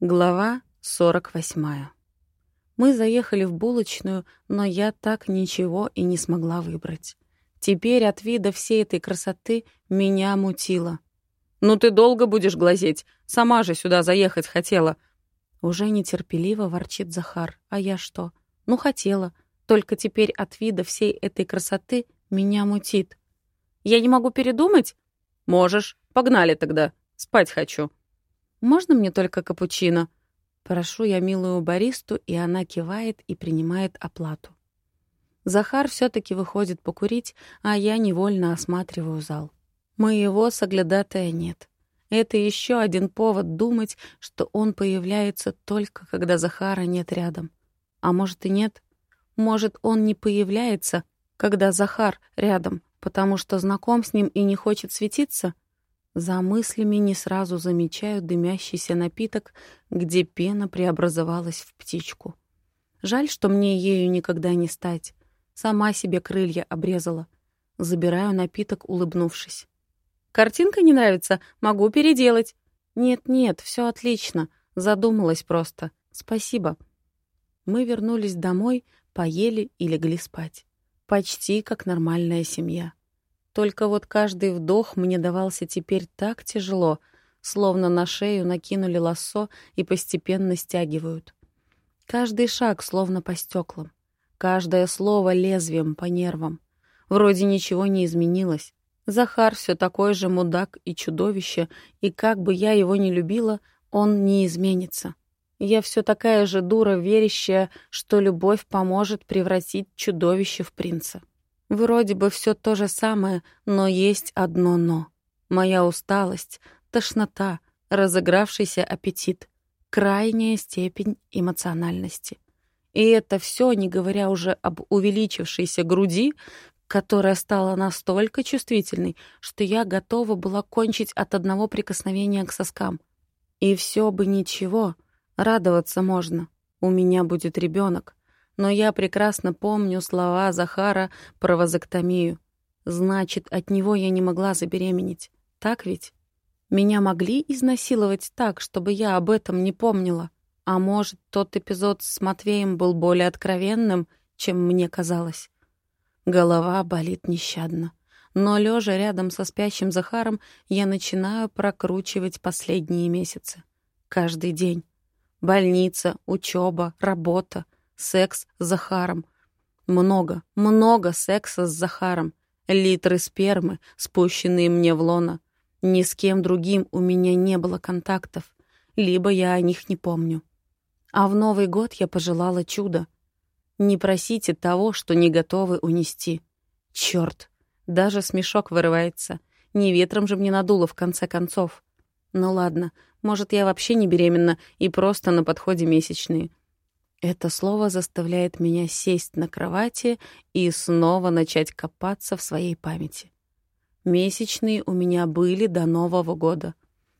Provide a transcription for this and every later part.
Глава 48. Мы заехали в булочную, но я так ничего и не смогла выбрать. Теперь от вида всей этой красоты меня мутило. «Ну ты долго будешь глазеть? Сама же сюда заехать хотела». Уже нетерпеливо ворчит Захар. А я что? Ну, хотела. Только теперь от вида всей этой красоты меня мутит. «Я не могу передумать?» «Можешь. Погнали тогда. Спать хочу». «Можно мне только капучино?» Прошу я милую баристу, и она кивает и принимает оплату. Захар все таки выходит покурить, а я невольно осматриваю зал. Моего соглядатая нет. Это еще один повод думать, что он появляется только, когда Захара нет рядом. А может и нет? Может, он не появляется, когда Захар рядом, потому что знаком с ним и не хочет светиться — за мыслями не сразу замечаю дымящийся напиток, где пена преобразовалась в птичку. Жаль, что мне ею никогда не стать. Сама себе крылья обрезала. Забираю напиток, улыбнувшись. «Картинка не нравится? Могу переделать». «Нет-нет, все отлично. Задумалась просто. Спасибо». Мы вернулись домой, поели и легли спать. Почти как нормальная семья. Только вот каждый вдох мне давался теперь так тяжело, словно на шею накинули лассо и постепенно стягивают. Каждый шаг словно по стеклам, каждое слово лезвием по нервам. Вроде ничего не изменилось. Захар все такой же мудак и чудовище, и как бы я его ни любила, он не изменится. Я все такая же дура, верящая, что любовь поможет превратить чудовище в принца. Вроде бы все то же самое, но есть одно «но». Моя усталость, тошнота, разыгравшийся аппетит, крайняя степень эмоциональности. И это все, не говоря уже об увеличившейся груди, которая стала настолько чувствительной, что я готова была кончить от одного прикосновения к соскам. И все бы ничего, радоваться можно. У меня будет ребенок но я прекрасно помню слова Захара про вазоктомию. Значит, от него я не могла забеременеть. Так ведь? Меня могли изнасиловать так, чтобы я об этом не помнила. А может, тот эпизод с Матвеем был более откровенным, чем мне казалось. Голова болит нещадно. Но, лежа рядом со спящим Захаром, я начинаю прокручивать последние месяцы. Каждый день. Больница, учеба, работа — секс с Захаром. Много, много секса с Захаром. Литры спермы, спущенные мне в лоно. Ни с кем другим у меня не было контактов, либо я о них не помню. А в Новый год я пожелала чуда. Не просите того, что не готовы унести. Чёрт, даже смешок вырывается. Не ветром же мне надуло в конце концов. Ну ладно, может, я вообще не беременна и просто на подходе месячные. Это слово заставляет меня сесть на кровати и снова начать копаться в своей памяти. Месячные у меня были до Нового года.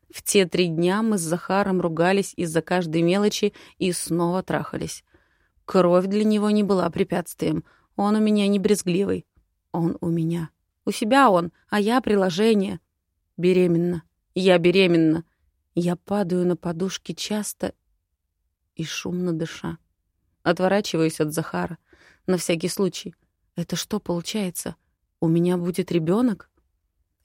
В те три дня мы с Захаром ругались из-за каждой мелочи и снова трахались. Кровь для него не была препятствием. Он у меня не брезгливый. Он у меня. У себя он, а я приложение. Беременна. Я беременна. Я падаю на подушки часто и шумно дыша. Отворачиваюсь от Захара. На всякий случай. Это что получается? У меня будет ребенок?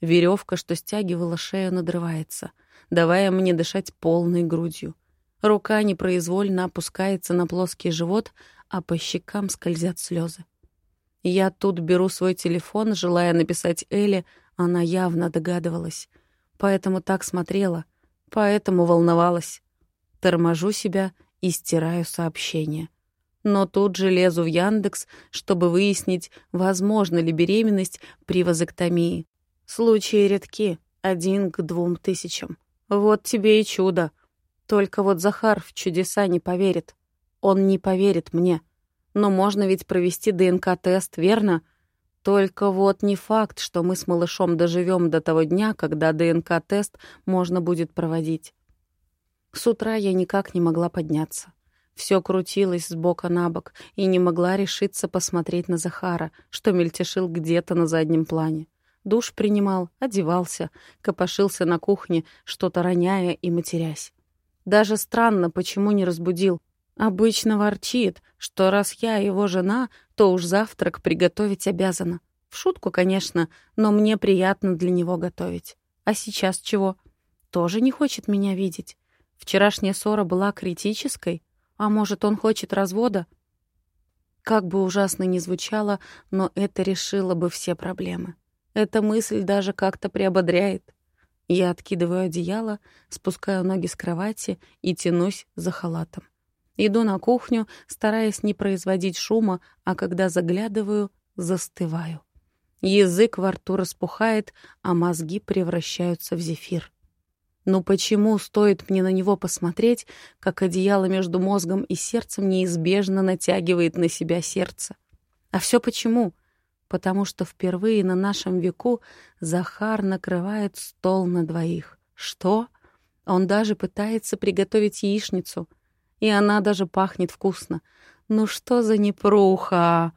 Веревка, что стягивала шею, надрывается, давая мне дышать полной грудью. Рука непроизвольно опускается на плоский живот, а по щекам скользят слезы. Я тут беру свой телефон, желая написать Эле, она явно догадывалась. Поэтому так смотрела, поэтому волновалась. Торможу себя и стираю сообщение но тут же лезу в Яндекс, чтобы выяснить, возможна ли беременность при вазоктомии. Случаи редки, один к двум тысячам. Вот тебе и чудо. Только вот Захар в чудеса не поверит. Он не поверит мне. Но можно ведь провести ДНК-тест, верно? Только вот не факт, что мы с малышом доживем до того дня, когда ДНК-тест можно будет проводить. С утра я никак не могла подняться. Все крутилось с бока на бок и не могла решиться посмотреть на Захара, что мельтешил где-то на заднем плане. Душ принимал, одевался, копошился на кухне, что-то роняя и матерясь. Даже странно, почему не разбудил. Обычно ворчит, что раз я его жена, то уж завтрак приготовить обязана. В шутку, конечно, но мне приятно для него готовить. А сейчас чего? Тоже не хочет меня видеть. Вчерашняя ссора была критической. А может, он хочет развода? Как бы ужасно ни звучало, но это решило бы все проблемы. Эта мысль даже как-то приободряет. Я откидываю одеяло, спускаю ноги с кровати и тянусь за халатом. Иду на кухню, стараясь не производить шума, а когда заглядываю, застываю. Язык во рту распухает, а мозги превращаются в зефир. Но почему стоит мне на него посмотреть, как одеяло между мозгом и сердцем неизбежно натягивает на себя сердце? А все почему? Потому что впервые на нашем веку Захар накрывает стол на двоих. Что? Он даже пытается приготовить яичницу. И она даже пахнет вкусно. Ну что за непруха?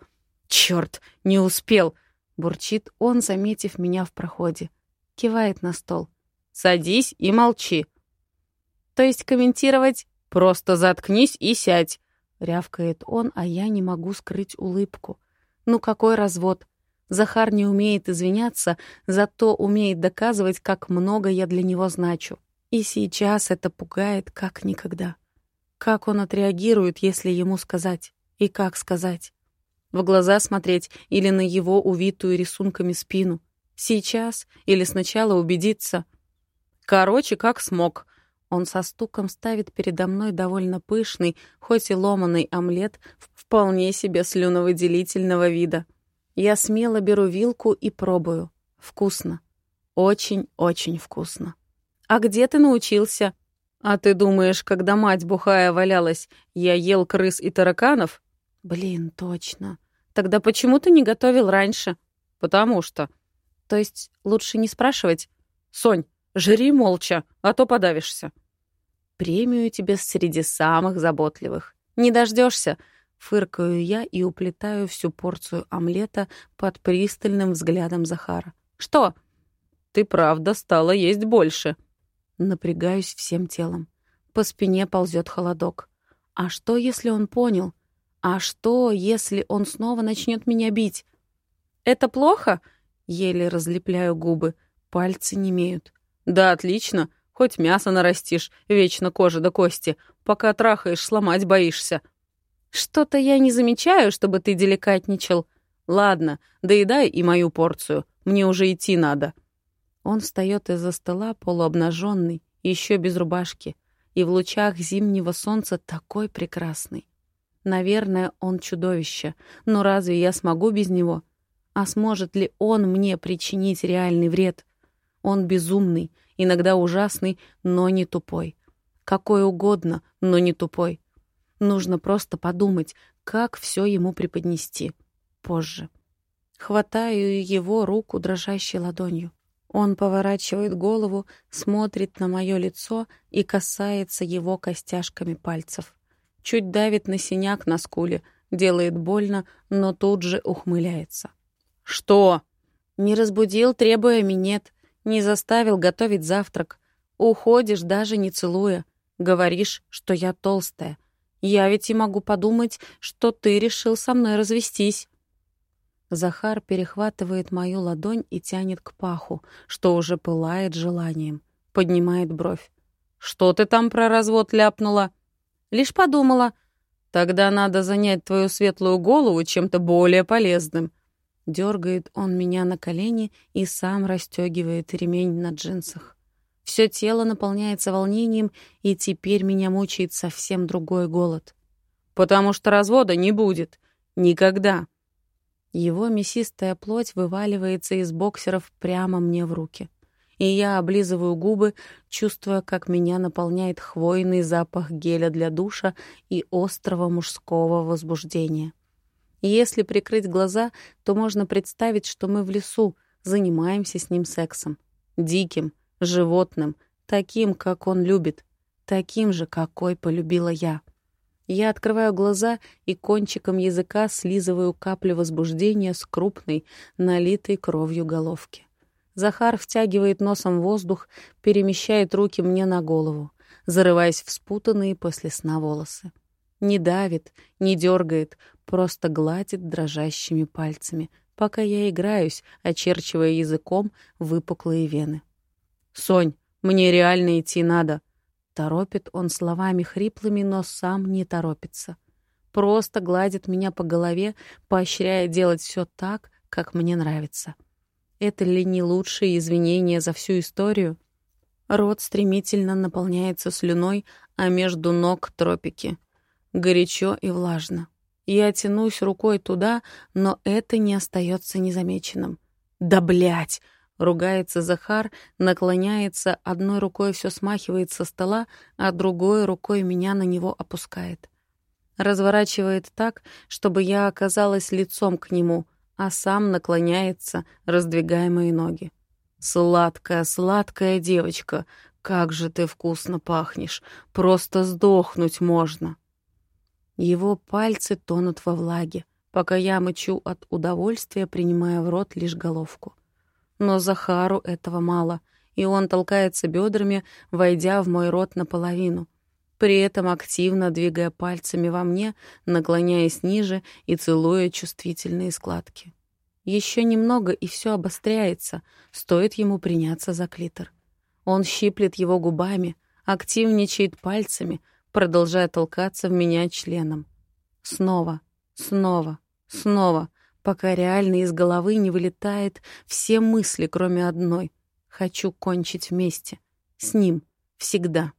Черт, не успел! Бурчит он, заметив меня в проходе. Кивает на стол. «Садись и молчи». «То есть комментировать «просто заткнись и сядь», — рявкает он, а я не могу скрыть улыбку. «Ну какой развод?» Захар не умеет извиняться, зато умеет доказывать, как много я для него значу. И сейчас это пугает как никогда. Как он отреагирует, если ему сказать? И как сказать? В глаза смотреть или на его увитую рисунками спину? Сейчас или сначала убедиться? Короче, как смог. Он со стуком ставит передо мной довольно пышный, хоть и ломаный омлет вполне себе слюновыделительного вида. Я смело беру вилку и пробую. Вкусно. Очень-очень вкусно. «А где ты научился?» «А ты думаешь, когда мать бухая валялась, я ел крыс и тараканов?» Блин, точно. Тогда почему ты не готовил раньше? Потому что. То есть лучше не спрашивать? Сонь, жри молча, а то подавишься. Премию тебе среди самых заботливых. Не дождешься. Фыркаю я и уплетаю всю порцию омлета под пристальным взглядом Захара. «Что?» «Ты правда стала есть больше». Напрягаюсь всем телом. По спине ползет холодок. А что, если он понял? А что, если он снова начнет меня бить? Это плохо? Еле разлепляю губы. Пальцы не имеют. Да, отлично. Хоть мясо нарастишь, вечно кожа до кости. Пока трахаешь, сломать боишься. Что-то я не замечаю, чтобы ты деликатничал. Ладно, доедай и мою порцию. Мне уже идти надо. Он встает из-за стола полуобнаженный, еще без рубашки, и в лучах зимнего солнца такой прекрасный. Наверное, он чудовище, но разве я смогу без него? А сможет ли он мне причинить реальный вред? Он безумный, иногда ужасный, но не тупой. Какой угодно, но не тупой. Нужно просто подумать, как все ему преподнести. Позже. Хватаю его руку дрожащей ладонью. Он поворачивает голову, смотрит на мое лицо и касается его костяшками пальцев чуть давит на синяк на скуле, делает больно, но тут же ухмыляется. «Что?» «Не разбудил, требуя минет, не заставил готовить завтрак. Уходишь, даже не целуя. Говоришь, что я толстая. Я ведь и могу подумать, что ты решил со мной развестись». Захар перехватывает мою ладонь и тянет к паху, что уже пылает желанием. Поднимает бровь. «Что ты там про развод ляпнула?» Лишь подумала, тогда надо занять твою светлую голову чем-то более полезным. Дергает он меня на колени и сам расстегивает ремень на джинсах. Все тело наполняется волнением, и теперь меня мучает совсем другой голод. Потому что развода не будет. Никогда. Его мясистая плоть вываливается из боксеров прямо мне в руки и я облизываю губы, чувствуя, как меня наполняет хвойный запах геля для душа и острого мужского возбуждения. Если прикрыть глаза, то можно представить, что мы в лесу, занимаемся с ним сексом. Диким, животным, таким, как он любит, таким же, какой полюбила я. Я открываю глаза и кончиком языка слизываю капли возбуждения с крупной, налитой кровью головки. Захар втягивает носом воздух, перемещает руки мне на голову. зарываясь в спутанные после сна волосы. Не давит, не дергает, просто гладит дрожащими пальцами, пока я играюсь, очерчивая языком выпуклые вены. «Сонь, мне реально идти надо!» Торопит он словами хриплыми, но сам не торопится. Просто гладит меня по голове, поощряя делать все так, как мне нравится. Это ли не лучшие извинения за всю историю? Рот стремительно наполняется слюной, а между ног тропики. Горячо и влажно. Я тянусь рукой туда, но это не остается незамеченным. «Да блять!» — ругается Захар, наклоняется, одной рукой все смахивает со стола, а другой рукой меня на него опускает. Разворачивает так, чтобы я оказалась лицом к нему, а сам наклоняется, раздвигая мои ноги. «Сладкая, сладкая девочка, как же ты вкусно пахнешь! Просто сдохнуть можно!» Его пальцы тонут во влаге, пока я мычу от удовольствия, принимая в рот лишь головку. Но Захару этого мало, и он толкается бедрами, войдя в мой рот наполовину, при этом активно двигая пальцами во мне, наклоняясь ниже и целуя чувствительные складки. Еще немного, и все обостряется, стоит ему приняться за клитор. Он щиплет его губами, активничает пальцами — продолжая толкаться в меня членом. Снова, снова, снова, пока реально из головы не вылетает все мысли, кроме одной. Хочу кончить вместе. С ним. Всегда.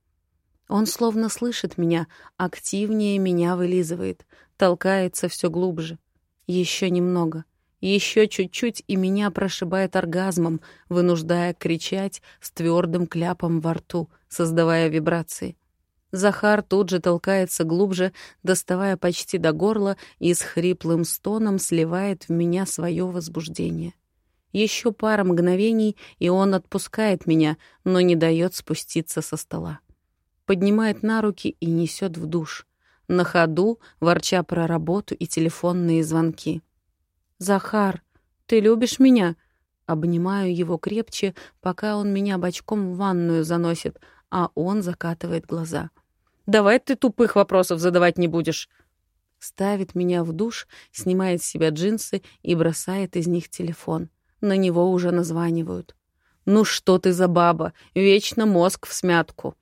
Он словно слышит меня, активнее меня вылизывает, толкается все глубже. Еще немного. Еще чуть-чуть, и меня прошибает оргазмом, вынуждая кричать с твердым кляпом во рту, создавая вибрации. Захар тут же толкается глубже, доставая почти до горла и с хриплым стоном сливает в меня свое возбуждение. Еще пара мгновений, и он отпускает меня, но не дает спуститься со стола. Поднимает на руки и несет в душ. На ходу, ворча про работу и телефонные звонки. «Захар, ты любишь меня?» Обнимаю его крепче, пока он меня бочком в ванную заносит, а он закатывает глаза. Давай ты тупых вопросов задавать не будешь. Ставит меня в душ, снимает с себя джинсы и бросает из них телефон. На него уже названивают. «Ну что ты за баба? Вечно мозг в смятку!»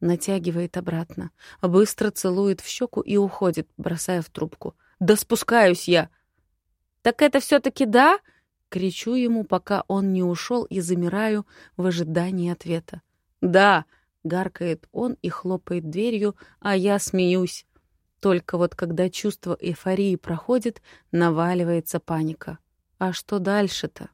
Натягивает обратно, быстро целует в щеку и уходит, бросая в трубку. «Да спускаюсь я!» «Так это все таки да?» Кричу ему, пока он не ушел, и замираю в ожидании ответа. «Да!» Гаркает он и хлопает дверью, а я смеюсь. Только вот когда чувство эйфории проходит, наваливается паника. А что дальше-то?